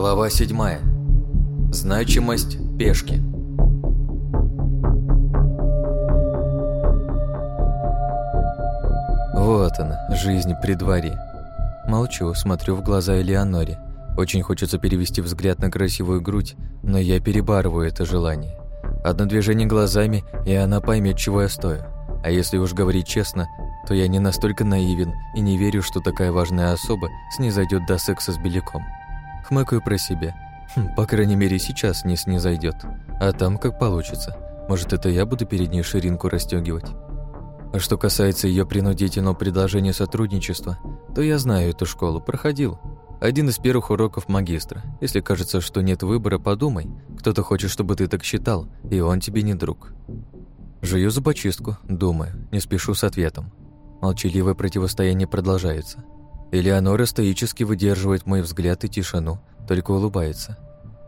Глава 7. Значимость пешки. Вот она, жизнь при дворе. Молчу, смотрю в глаза Элеоноре. Очень хочется перевести взгляд на красивую грудь, но я перебарываю это желание. Одно движение глазами, и она поймет, чего я стою. А если уж говорить честно, то я не настолько наивен и не верю, что такая важная особа снизойдет до секса с беляком. Хмыкаю про себя. Хм, по крайней мере, сейчас не снизойдет. А там как получится. Может, это я буду перед ней ширинку расстегивать. А что касается ее принудительного предложения сотрудничества, то я знаю эту школу, проходил. Один из первых уроков магистра. Если кажется, что нет выбора, подумай. Кто-то хочет, чтобы ты так считал, и он тебе не друг. Жую зубочистку, думаю, не спешу с ответом. Молчаливое противостояние продолжается. Элеонора стоически выдерживает мой взгляд и тишину, только улыбается.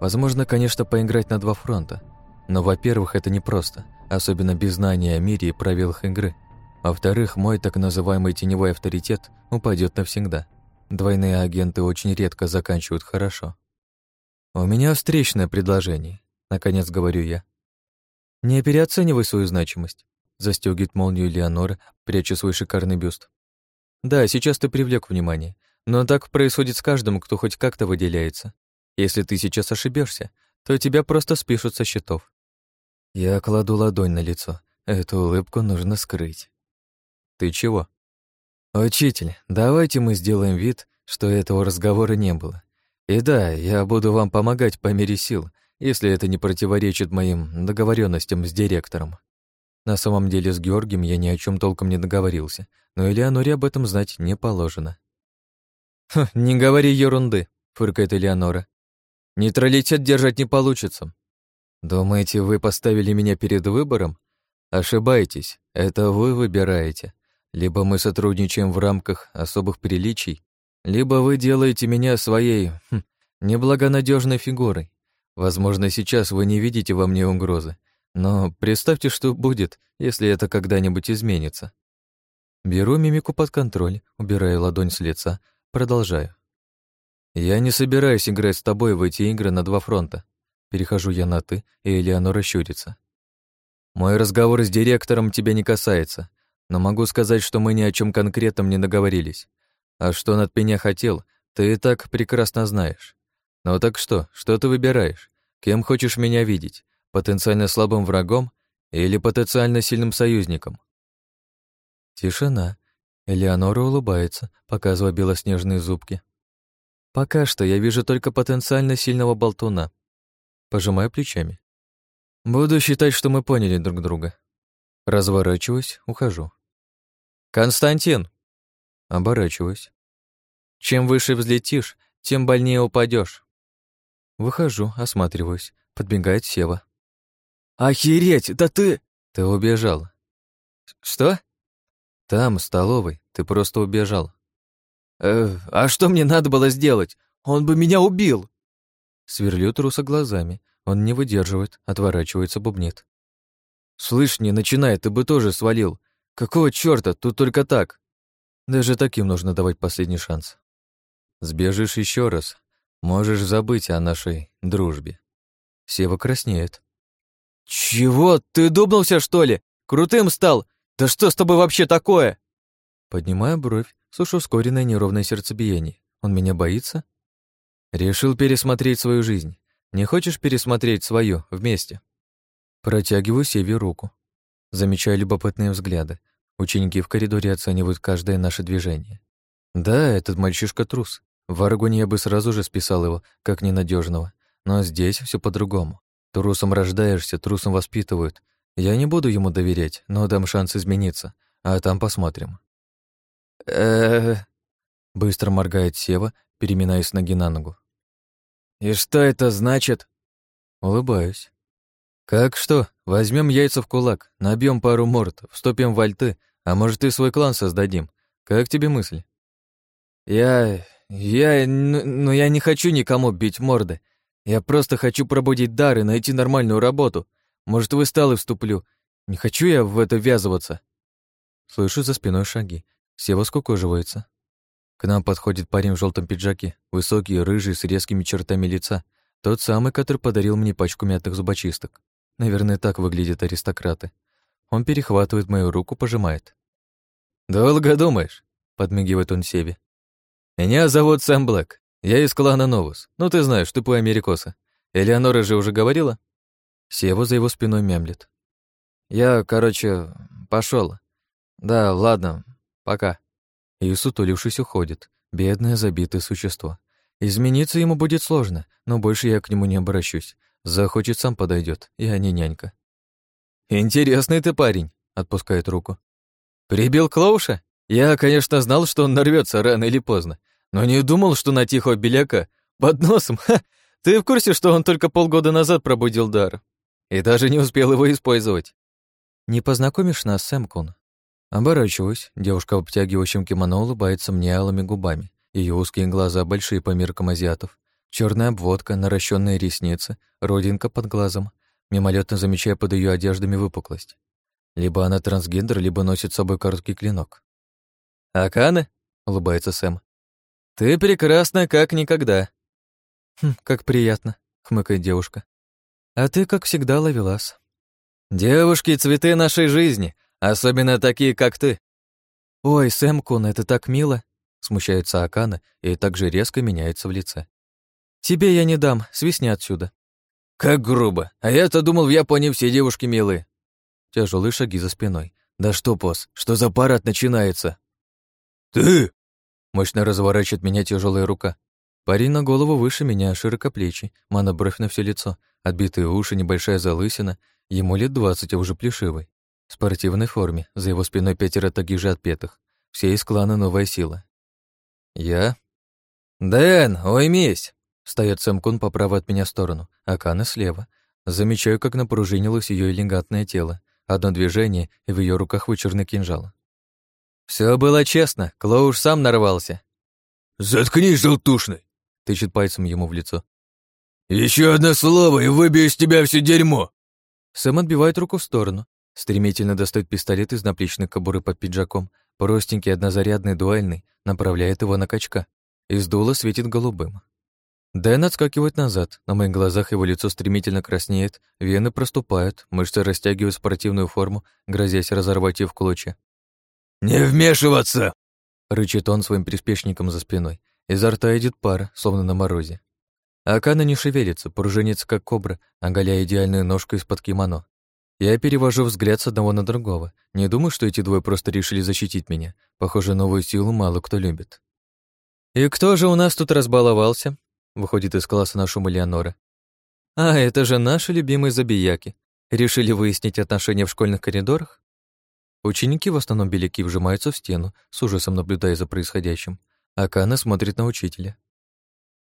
Возможно, конечно, поиграть на два фронта. Но, во-первых, это непросто, особенно без знания о мире и правилах игры. Во-вторых, мой так называемый теневой авторитет упадет навсегда. Двойные агенты очень редко заканчивают хорошо. «У меня встречное предложение», — наконец говорю я. «Не переоценивай свою значимость», — застегивает молнию Леонора, пряча свой шикарный бюст. «Да, сейчас ты привлек внимание, но так происходит с каждым, кто хоть как-то выделяется. Если ты сейчас ошибешься, то тебя просто спишут со счетов». Я кладу ладонь на лицо. Эту улыбку нужно скрыть. «Ты чего?» «Учитель, давайте мы сделаем вид, что этого разговора не было. И да, я буду вам помогать по мере сил, если это не противоречит моим договоренностям с директором. На самом деле с Георгием я ни о чем толком не договорился, но Элеоноре об этом знать не положено. «Хм, не говори ерунды», — фыркает Элеонора. «Нейтралитет держать не получится. Думаете, вы поставили меня перед выбором? Ошибаетесь, это вы выбираете. Либо мы сотрудничаем в рамках особых приличий, либо вы делаете меня своей хм, неблагонадежной фигурой. Возможно, сейчас вы не видите во мне угрозы, но представьте, что будет, если это когда-нибудь изменится. Беру мимику под контроль, убираю ладонь с лица, продолжаю. Я не собираюсь играть с тобой в эти игры на два фронта. Перехожу я на «ты», и Элеонора щурится. Мой разговор с директором тебя не касается, но могу сказать, что мы ни о чем конкретном не договорились. А что он от меня хотел, ты и так прекрасно знаешь. Ну так что, что ты выбираешь? Кем хочешь меня видеть? Потенциально слабым врагом или потенциально сильным союзником? Тишина. Элеонора улыбается, показывая белоснежные зубки. Пока что я вижу только потенциально сильного болтуна. Пожимаю плечами. Буду считать, что мы поняли друг друга. Разворачиваюсь, ухожу. «Константин!» Оборачиваюсь. «Чем выше взлетишь, тем больнее упадешь. Выхожу, осматриваюсь. Подбегает Сева. «Охереть! Да ты...» «Ты убежал». «Что?» «Там, в столовой. Ты просто убежал». «Э, а что мне надо было сделать? Он бы меня убил!» Сверлю труса глазами. Он не выдерживает, отворачивается, бубнит. «Слышь, не начинай, ты бы тоже свалил. Какого чёрта, тут только так?» Даже таким нужно давать последний шанс. Сбежишь еще раз, можешь забыть о нашей дружбе. Сева краснеет. «Чего? Ты дубнулся, что ли? Крутым стал? Да что с тобой вообще такое?» Поднимаю бровь, слышу ускоренное неровное сердцебиение. Он меня боится? Решил пересмотреть свою жизнь. Не хочешь пересмотреть свою вместе? Протягиваю Севе руку. Замечаю любопытные взгляды. Ученики в коридоре оценивают каждое наше движение. Да, этот мальчишка трус. В Аргоне я бы сразу же списал его, как ненадежного. Но здесь все по-другому. Трусом рождаешься, трусом воспитывают. Я не буду ему доверять, но дам шанс измениться, а там посмотрим. э Быстро моргает Сева, переминаясь ноги на ногу. «И что это значит?» Улыбаюсь. «Как что? Возьмем яйца в кулак, набьем пару морд, вступим в альты, а может и свой клан создадим. Как тебе мысль?» «Я... я... ну, ну я не хочу никому бить морды. Я просто хочу пробудить дар и найти нормальную работу. Может, в сталы вступлю. Не хочу я в это ввязываться». Слышу за спиной шаги. Сева скукоживается. К нам подходит парень в желтом пиджаке, высокий, рыжий, с резкими чертами лица. Тот самый, который подарил мне пачку мятых зубочисток. Наверное, так выглядят аристократы. Он перехватывает мою руку, пожимает. «Долго думаешь?» — подмигивает он Севе. «Меня зовут Сэм Блэк. Я из клана Новус. Ну, ты знаешь, тупой америкоса. Элеонора же уже говорила?» Сева за его спиной мямлет. «Я, короче, пошел. Да, ладно, пока». И, сутулившись, уходит. Бедное забитое существо. Измениться ему будет сложно, но больше я к нему не обращусь. Захочет, сам подойдет, я не нянька. «Интересный ты парень», — отпускает руку. «Прибил Клоуша? Я, конечно, знал, что он нарвется рано или поздно, но не думал, что на тихого беляка под носом. Ха! Ты в курсе, что он только полгода назад пробудил дар? И даже не успел его использовать. Не познакомишь нас, Сэмкун? Оборачиваюсь. Девушка в обтягивающем кимоно улыбается мне алыми губами. Ее узкие глаза большие по меркам азиатов. Черная обводка, наращенные ресницы, родинка под глазом. Мимолетно замечая под ее одеждами выпуклость. Либо она трансгендер, либо носит с собой короткий клинок. «Акана?» — улыбается Сэм. «Ты прекрасна, как никогда». «Хм, как приятно», — хмыкает девушка. «А ты, как всегда, ловелас». «Девушки — цветы нашей жизни, особенно такие, как ты». «Ой, Сэм-кун, это так мило», — смущается Акана и также резко меняется в лице. «Тебе я не дам, свистни отсюда». «Как грубо! А я-то думал, в Японии все девушки милые». Тяжелые шаги за спиной. «Да что, пос, что за парад начинается?» «Ты!» Мощно разворачивает меня тяжелая рука. Парень на голову выше меня, широкоплечий, монобровь на все лицо, отбитые уши, небольшая залысина, ему лет двадцать, а уже плешивый. В спортивной форме, за его спиной пятеро таких же отпетых. Все из клана «Новая сила». «Я?» «Дэн, уймись!» Встает Сэмкун по правой от меня сторону, а Кана слева. Замечаю, как напружинилось ее элегантное тело. Одно движение, и в ее руках вычурный кинжал. Все было честно, Клоуш сам нарвался. «Заткнись, желтушный!» — тычет пальцем ему в лицо. Еще одно слово, и выбью из тебя все дерьмо!» Сэм отбивает руку в сторону, стремительно достает пистолет из наплечной кобуры под пиджаком, простенький, однозарядный, дуальный, направляет его на качка. Из дула светит голубым. Дэн отскакивает назад, на моих глазах его лицо стремительно краснеет, вены проступают, мышцы растягивают спортивную форму, грозясь разорвать ее в клочья. «Не вмешиваться!» — рычит он своим приспешником за спиной. Изо рта идет пар, словно на морозе. Акана не шевелится, пружинится как кобра, оголяя идеальную ножку из-под кимоно. Я перевожу взгляд с одного на другого. Не думаю, что эти двое просто решили защитить меня. Похоже, новую силу мало кто любит. «И кто же у нас тут разбаловался?» Выходит из класса на шум Элеонора. «А, это же наши любимые забияки. Решили выяснить отношения в школьных коридорах?» Ученики, в основном беляки, вжимаются в стену, с ужасом наблюдая за происходящим. Акана смотрит на учителя.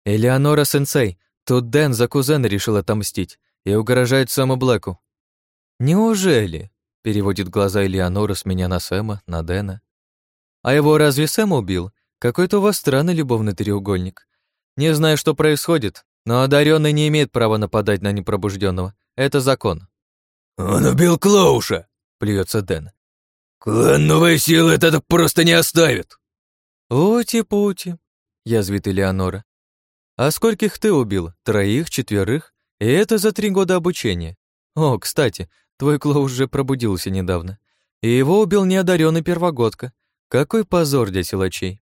«Элеонора-сенсей, тут Дэн за кузена решил отомстить и угрожает Сэму Блэку». «Неужели?» — переводит глаза Элеонора с меня на Сэма, на Дэна. «А его разве Сэм убил? Какой-то у вас странный любовный треугольник. Не знаю, что происходит, но одаренный не имеет права нападать на непробужденного. Это закон». «Он убил Клоуша!» — плюется Дэн. «Клан Новой Силы это просто не оставит!» «Ути-пути!» — язвит Элеонора. «А скольких ты убил? Троих, четверых? И это за три года обучения. О, кстати, твой Клоу уже пробудился недавно. И его убил неодаренный первогодка. Какой позор для силачей!»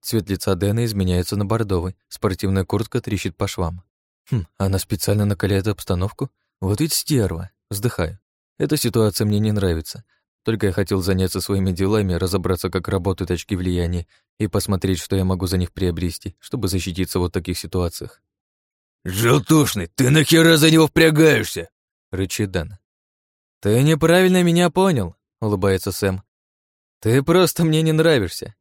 Цвет лица Дэна изменяется на бордовый, спортивная куртка трещит по швам. Хм, она специально накаляет обстановку? Вот ведь стерва. Вздыхаю. Эта ситуация мне не нравится. Только я хотел заняться своими делами, разобраться, как работают очки влияния, и посмотреть, что я могу за них приобрести, чтобы защититься в вот таких ситуациях. «Желтушный, ты нахера за него впрягаешься?» — рычит Дан. «Ты неправильно меня понял», — улыбается Сэм. «Ты просто мне не нравишься».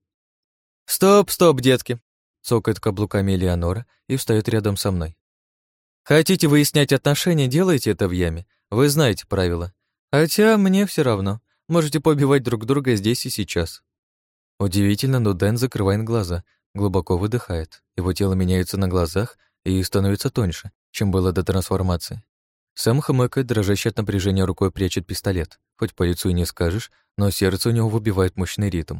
«Стоп, стоп, детки», — цокает каблуками Элеонора и встает рядом со мной. «Хотите выяснять отношения, делайте это в яме. Вы знаете правила. Хотя мне все равно. Можете побивать друг друга здесь и сейчас». Удивительно, но Дэн закрывает глаза, глубоко выдыхает. Его тело меняется на глазах и становится тоньше, чем было до трансформации. Сам хмыкает, дрожащий от напряжения рукой прячет пистолет. Хоть по лицу и не скажешь, но сердце у него выбивает мощный ритм.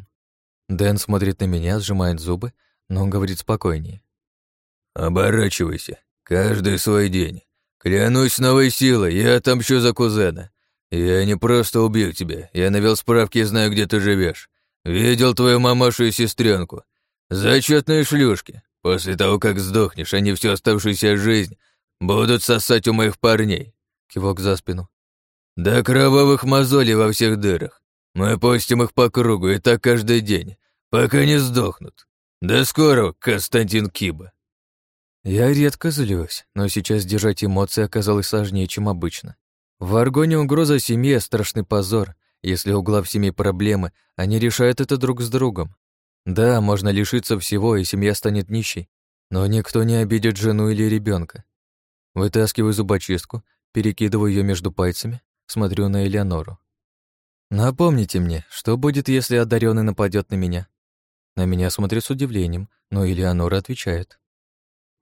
Дэн смотрит на меня, сжимает зубы, но он говорит спокойнее. «Оборачивайся. Каждый свой день. Клянусь новой силой, я отомщу за кузена. Я не просто убью тебя, я навел справки и знаю, где ты живешь. Видел твою мамашу и сестренку. Зачетные шлюшки. После того, как сдохнешь, они всю оставшуюся жизнь будут сосать у моих парней. Кивок за спину. До кровавых мозолей во всех дырах. Мы пустим их по кругу, и так каждый день, пока не сдохнут. До скорого, Константин Киба. Я редко злюсь, но сейчас держать эмоции оказалось сложнее, чем обычно. В Аргоне угроза семье — страшный позор. Если у глав семьи проблемы, они решают это друг с другом. Да, можно лишиться всего, и семья станет нищей, но никто не обидит жену или ребенка. Вытаскиваю зубочистку, перекидываю ее между пальцами, смотрю на Элеонору. Напомните мне, что будет, если одаренный нападет на меня? На меня смотрит с удивлением, но Элеонора отвечает.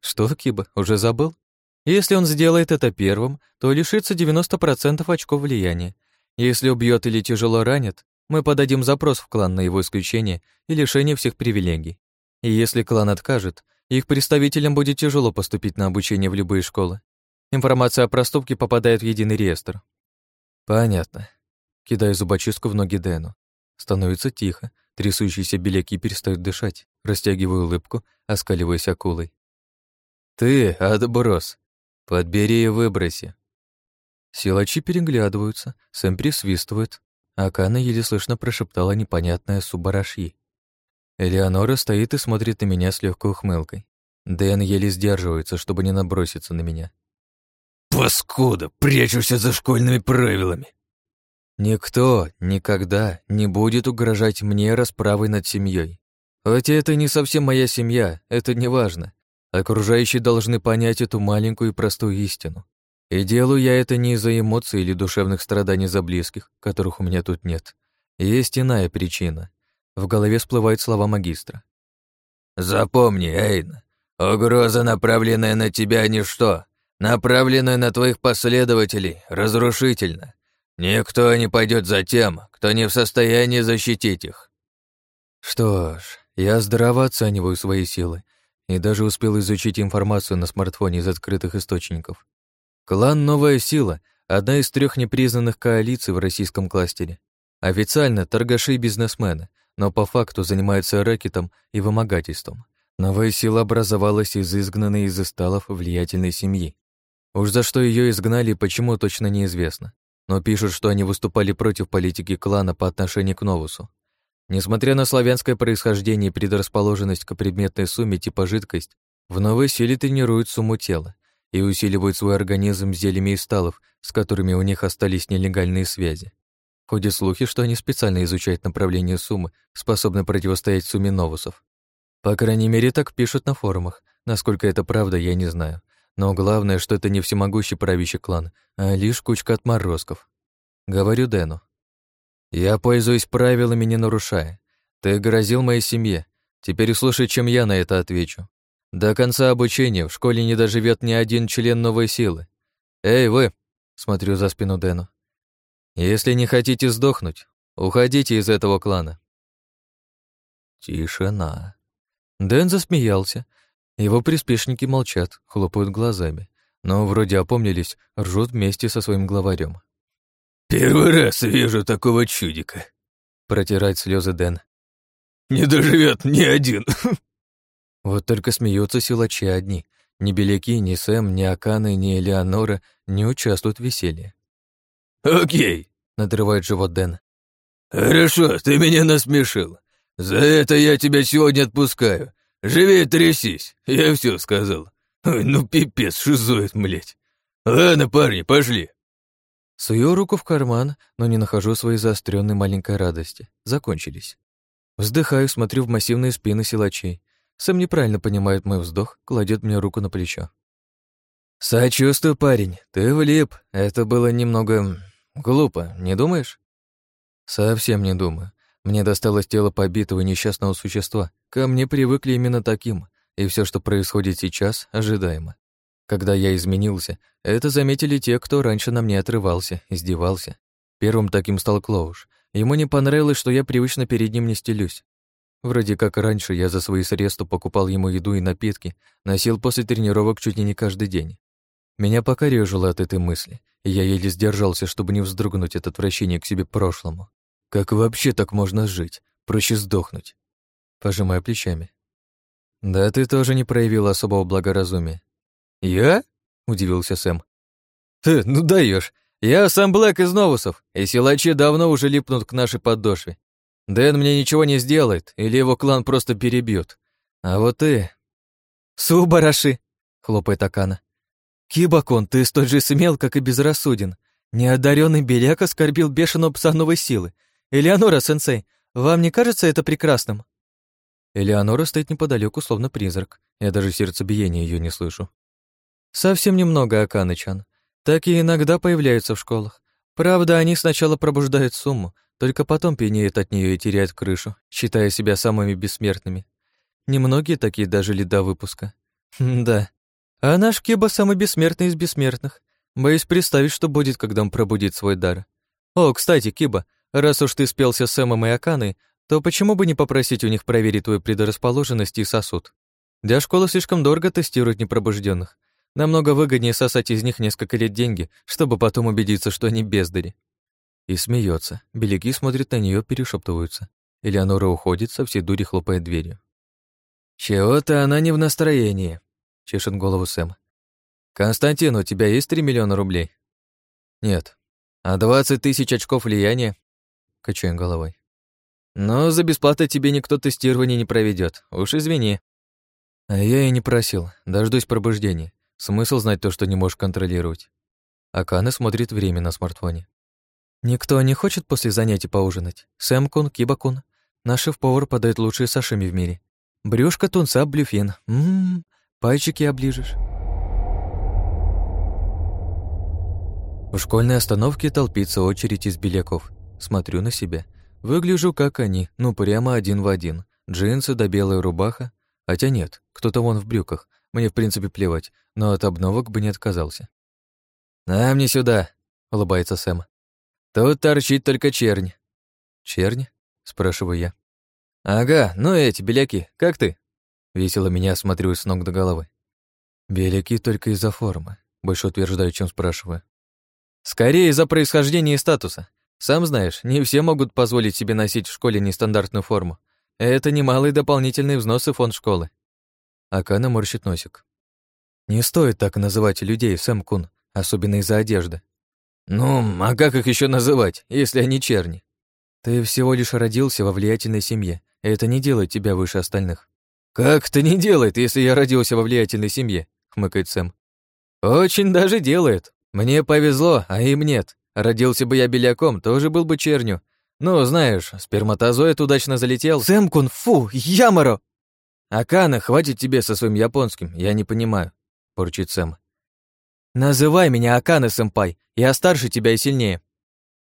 Что, Киба, уже забыл? Если он сделает это первым, то лишится 90% очков влияния. Если убьет или тяжело ранит, мы подадим запрос в клан на его исключение и лишение всех привилегий. И если клан откажет, их представителям будет тяжело поступить на обучение в любые школы. Информация о проступке попадает в единый реестр. Понятно. Кидаю зубочистку в ноги Дэну. Становится тихо, трясущиеся беляки перестают дышать. Растягиваю улыбку, оскаливаясь акулой. «Ты, отброс, подбери и выброси». Силачи переглядываются, Сэм присвистывает, а Кана еле слышно прошептала непонятное субарашьи. Элеонора стоит и смотрит на меня с легкой ухмылкой. Дэн еле сдерживается, чтобы не наброситься на меня. «Паскуда, прячешься за школьными правилами!» Никто никогда не будет угрожать мне расправой над семьей. Хотя это не совсем моя семья, это не важно. Окружающие должны понять эту маленькую и простую истину. И делаю я это не из-за эмоций или душевных страданий за близких, которых у меня тут нет. Есть иная причина. В голове всплывают слова магистра. «Запомни, Эйн, угроза, направленная на тебя, ничто. Направленная на твоих последователей, разрушительно. Никто не пойдет за тем, кто не в состоянии защитить их». Что ж, я здраво оцениваю свои силы и даже успел изучить информацию на смартфоне из открытых источников. Клан «Новая сила» — одна из трех непризнанных коалиций в российском кластере. Официально торгаши и бизнесмены, но по факту занимаются рэкетом и вымогательством. Новая сила образовалась из изгнанной из эсталов влиятельной семьи. Уж за что ее изгнали, почему точно неизвестно. Но пишут, что они выступали против политики клана по отношению к Новусу. Несмотря на славянское происхождение и предрасположенность к предметной сумме типа жидкость, в новой силе тренируют сумму тела и усиливают свой организм зельями и сталов, с которыми у них остались нелегальные связи. Ходят слухи, что они специально изучают направление суммы, способны противостоять сумме новусов. По крайней мере, так пишут на форумах. Насколько это правда, я не знаю. Но главное, что это не всемогущий правящий клан, а лишь кучка отморозков. Говорю Дэну. Я пользуюсь правилами, не нарушая. Ты грозил моей семье. Теперь услышай, чем я на это отвечу. До конца обучения в школе не доживет ни один член новой силы. Эй, вы! Смотрю за спину Дэну. Если не хотите сдохнуть, уходите из этого клана. Тишина. Дэн засмеялся. Его приспешники молчат, хлопают глазами, но вроде опомнились, ржут вместе со своим главарем. «Первый раз вижу такого чудика», — протирает слезы Дэн. «Не доживет ни один». Вот только смеются силачи одни. Ни Беляки, ни Сэм, ни Аканы, ни Элеонора не участвуют в веселье. «Окей», — надрывает живот Дэн. «Хорошо, ты меня насмешил. За это я тебя сегодня отпускаю. Живи трясись, я все сказал. Ой, ну пипец, шизоид, млять. Ладно, парни, пошли». Сую руку в карман, но не нахожу своей заостренной маленькой радости. Закончились. Вздыхаю, смотрю в массивные спины силачей. Сэм неправильно понимает мой вздох, кладет мне руку на плечо. «Сочувствую, парень, ты влип. Это было немного... глупо, не думаешь?» «Совсем не думаю. Мне досталось тело побитого несчастного существа. Ко мне привыкли именно таким, и все, что происходит сейчас, ожидаемо. Когда я изменился, это заметили те, кто раньше на мне отрывался, издевался. Первым таким стал Клоуш. Ему не понравилось, что я привычно перед ним не стелюсь. Вроде как раньше я за свои средства покупал ему еду и напитки, носил после тренировок чуть ли не каждый день. Меня покорежило от этой мысли, и я еле сдержался, чтобы не вздрогнуть от отвращения к себе прошлому. Как вообще так можно жить? Проще сдохнуть. Пожимая плечами. Да ты тоже не проявил особого благоразумия. Я? Удивился Сэм. Ты, ну даешь. Я сам Блэк из Новусов, и силачи давно уже липнут к нашей подошве. Дэн мне ничего не сделает, или его клан просто перебьют. А вот ты... Субараши, хлопает Акана. Кибакон, ты столь же смел, как и безрассуден. Неодаренный беляк оскорбил бешеного пса новой силы. Элеонора-сенсей, вам не кажется это прекрасным? Элеонора стоит неподалеку, словно призрак. Я даже сердцебиения ее не слышу. Совсем немного, Аканычан. и иногда появляются в школах. Правда, они сначала пробуждают сумму, только потом пьянеют от нее и теряют крышу, считая себя самыми бессмертными. Немногие такие дожили до выпуска. да. А наш Киба самый бессмертный из бессмертных. Боюсь представить, что будет, когда он пробудит свой дар. О, кстати, Киба, раз уж ты спелся с Сэмом и Аканой, то почему бы не попросить у них проверить твою предрасположенность и сосуд? Для школы слишком дорого тестировать непробужденных. Намного выгоднее сосать из них несколько лет деньги, чтобы потом убедиться, что они бездари. И смеется. Беляки смотрят на нее, перешептываются. Элеонора уходит, со всей дури хлопает дверью. «Чего-то она не в настроении», — чешет голову Сэм. «Константин, у тебя есть три миллиона рублей?» «Нет». «А двадцать тысяч очков влияния?» Качаем головой. «Но за бесплатно тебе никто тестирование не проведет. Уж извини». А я и не просил. Дождусь пробуждения. Смысл знать то, что не можешь контролировать. Акана смотрит время на смартфоне. Никто не хочет после занятий поужинать. Сэм-кун, Киба-кун. Наш шеф-повар подает лучшие сашими в мире. Брюшка тунца, блюфен. Ммм, пальчики оближешь. В школьной остановке толпится очередь из беляков. Смотрю на себя. Выгляжу, как они, ну, прямо один в один. Джинсы да белая рубаха. Хотя нет, кто-то вон в брюках. Мне, в принципе, плевать, но от обновок бы не отказался. «А мне сюда», — улыбается Сэм. Тут торчит только чернь. Чернь? Спрашиваю я. Ага, ну эти беляки, как ты? Весело меня осматриваю с ног до головы. Беляки только из-за формы. Больше утверждаю, чем спрашиваю. Скорее из-за происхождения и статуса. Сам знаешь, не все могут позволить себе носить в школе нестандартную форму. Это немалые дополнительные взносы фонд школы. Акана морщит носик. Не стоит так называть людей, Сэм Кун, особенно из-за одежды. «Ну, а как их еще называть, если они черни?» «Ты всего лишь родился во влиятельной семье, и это не делает тебя выше остальных». «Как это не делает, если я родился во влиятельной семье?» — хмыкает Сэм. «Очень даже делает. Мне повезло, а им нет. Родился бы я беляком, тоже был бы чернью. Ну, знаешь, сперматозоид удачно залетел». «Сэм кун, фу, Ямаро!» «Акана, хватит тебе со своим японским, я не понимаю», — порчит Сэм. «Называй меня Акана-сэмпай, я старше тебя и сильнее».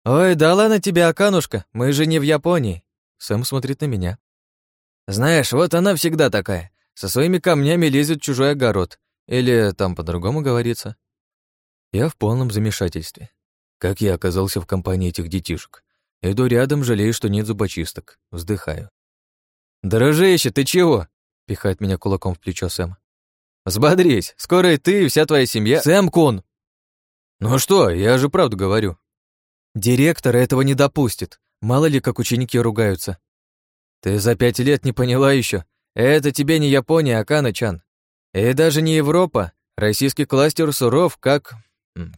«Ой, да ладно тебе, Аканушка, мы же не в Японии». Сэм смотрит на меня. «Знаешь, вот она всегда такая, со своими камнями лезет в чужой огород. Или там по-другому говорится». Я в полном замешательстве. Как я оказался в компании этих детишек? Иду рядом, жалею, что нет зубочисток. Вздыхаю. «Дорожище, ты чего?» — пихает меня кулаком в плечо Сэм. Взбодрись, скоро и ты, и вся твоя семья... Сэм Кун! Ну что, я же правду говорю. Директор этого не допустит. Мало ли, как ученики ругаются. Ты за пять лет не поняла еще. Это тебе не Япония, а Каначан. И даже не Европа. Российский кластер суров, как...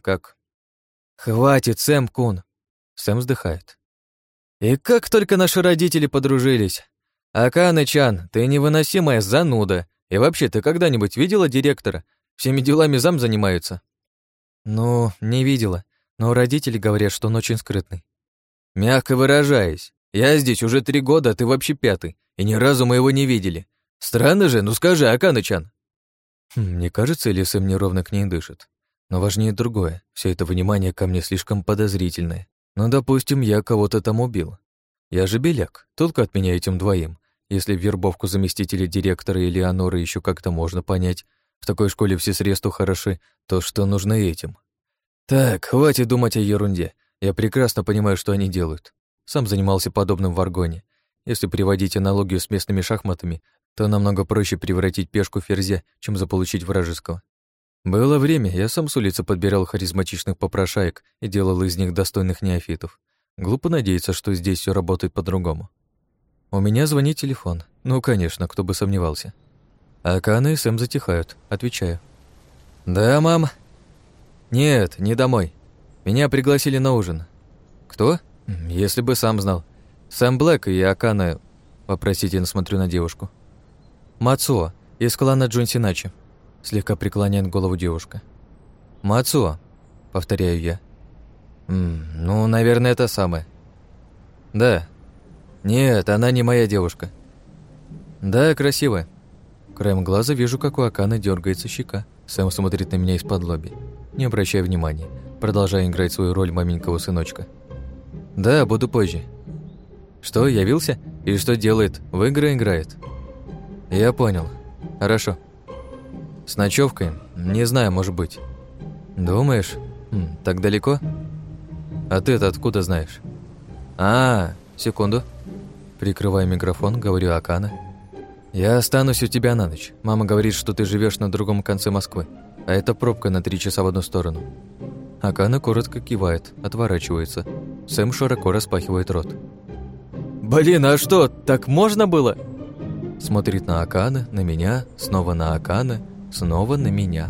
как... Хватит, Сэм Кун. Сэм вздыхает. И как только наши родители подружились. Акана-чан, ты невыносимая зануда, и вообще, ты когда-нибудь видела директора? Всеми делами зам занимаются. Ну, не видела, но родители говорят, что он очень скрытный. Мягко выражаясь, я здесь уже три года, а ты вообще пятый, и ни разу мы его не видели. Странно же, ну скажи, Аканычан. Хм, кажется, ли Сэм неровно к ней дышит? Но важнее другое. Все это внимание ко мне слишком подозрительное. Ну, допустим, я кого-то там убил. Я же беляк, только от меня этим двоим. Если вербовку заместителя директора или Аноры еще как-то можно понять, в такой школе все средства хороши, то что нужно этим? Так, хватит думать о ерунде. Я прекрасно понимаю, что они делают. Сам занимался подобным в Аргоне. Если приводить аналогию с местными шахматами, то намного проще превратить пешку в ферзя, чем заполучить вражеского. Было время, я сам с улицы подбирал харизматичных попрошаек и делал из них достойных неофитов. Глупо надеяться, что здесь все работает по-другому. У меня звонит телефон. Ну, конечно, кто бы сомневался. Акана и Сэм затихают. Отвечаю. «Да, мам?» «Нет, не домой. Меня пригласили на ужин». «Кто?» «Если бы сам знал. Сэм Блэк и Акана...» Вопросительно смотрю на девушку. «Мацуо, из клана Джунсиначи», — слегка преклоняет голову девушка. «Мацуо», — повторяю я. «М ну, наверное, это самое». «Да». «Нет, она не моя девушка». «Да, красивая». Краем глаза вижу, как у Аканы дергается щека. Сэм смотрит на меня из-под лоби. Не обращая внимания, продолжая играть свою роль маменького сыночка. «Да, буду позже». «Что, явился? И что делает? В игры играет?» «Я понял. Хорошо. С ночевкой? Не знаю, может быть». «Думаешь? Хм, так далеко?» «А ты-то откуда знаешь?» «А, секунду». Прикрываю микрофон, говорю Акана. «Я останусь у тебя на ночь. Мама говорит, что ты живешь на другом конце Москвы, а это пробка на три часа в одну сторону». Акана коротко кивает, отворачивается. Сэм широко распахивает рот. «Блин, а что, так можно было?» Смотрит на Акана, на меня, снова на Акана, снова на меня.